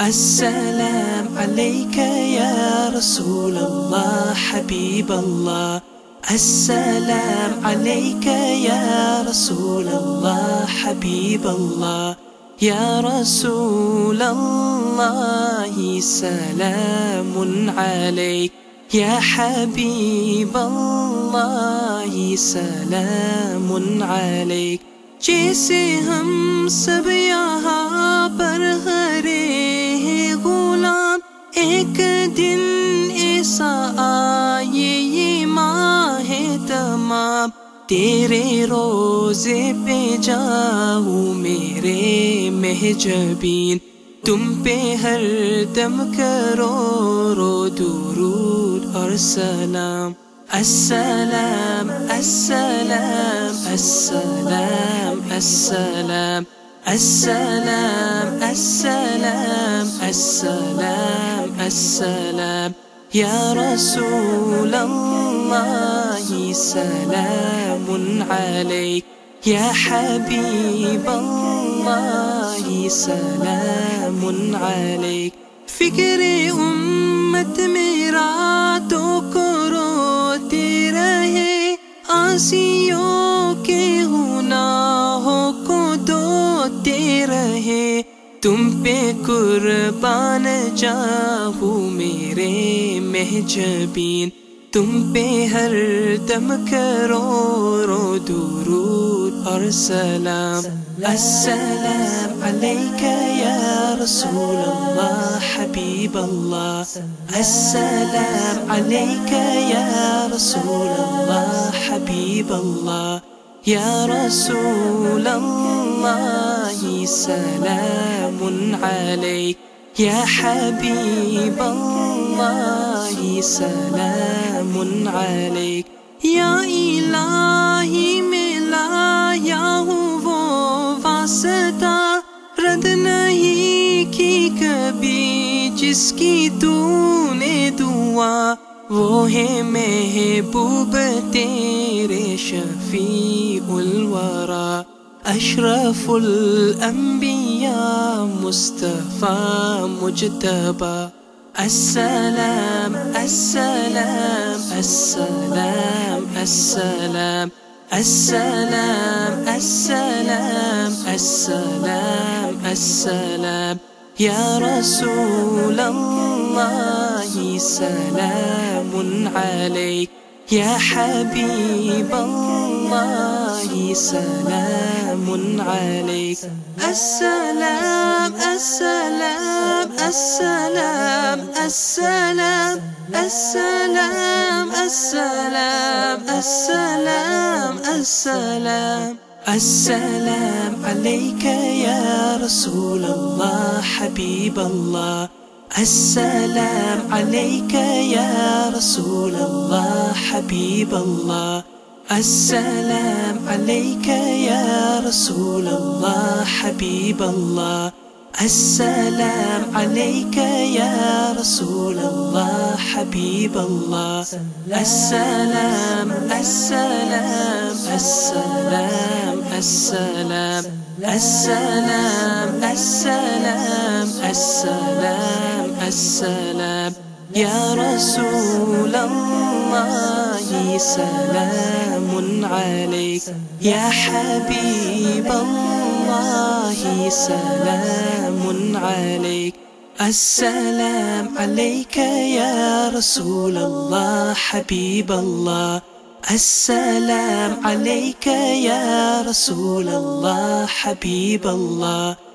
السلام عليك يا رسول الله حبيب الله. السلام عليك يا رسول الله حبيب الله. يا رسول الله سلام عليك. يا حبيب الله سلام عليك. جیسے ہم سب یہاں ایک دن ایسا آئے یہ ماہ تمام، تیرے روضے پہ جاؤں میرے مہ جبیں تم پہ ہر دم کروڑوں درود اور سلام۔ السلام السلام السلام السلام السلام۔ السلام السلام السلام يا رسول الله سلام عليك. يا حبيب الله سلام عليك. فكر أمة میرا تو روتے رہے آسیوں ہے تم پہ قربان जाहू میرے محجبین تم پہ ہر دم کرو رو درود اور سلام السلام عليك يا رسول الله حبيب الله السلام عليك يا رسول الله حبيب الله يا رسول الله سلام عليك. يا حبيب الله سلام عليك. يا إلهي मिलाया हूँ वो वास्ता रद्द नहीं की कभी تو तूने दुआ ہے محبوب تیرے شفیع الورا أشرف الأنبياء مصطفى مجتبى السلام السلام السلام السلام السلام السلام السلام السلام يا رسول الله سلام عليك يا حبيب الله. سلام عليك. السلام السلام السلام السلام السلام السلام السلام السلام. السلام عليك يا رسول الله حبيب الله. السلام عليك يا رسول الله حبيب الله. السلام عليك يا رسول الله حبيب الله. السلام عليك يا رسول الله حبيب الله. السلام السلام السلام السلام. السلام السلام. السلام السلام. يا رسول الله سلام عليك. يا حبيب الله سلام عليك. السلام عليك يا رسول الله حبيب الله. السلام عليك يا رسول الله حبيب الله.